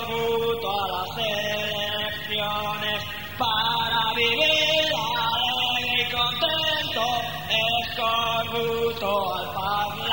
tributo a las elecciones para vivir alegre y contento. Es corrupto al Padre.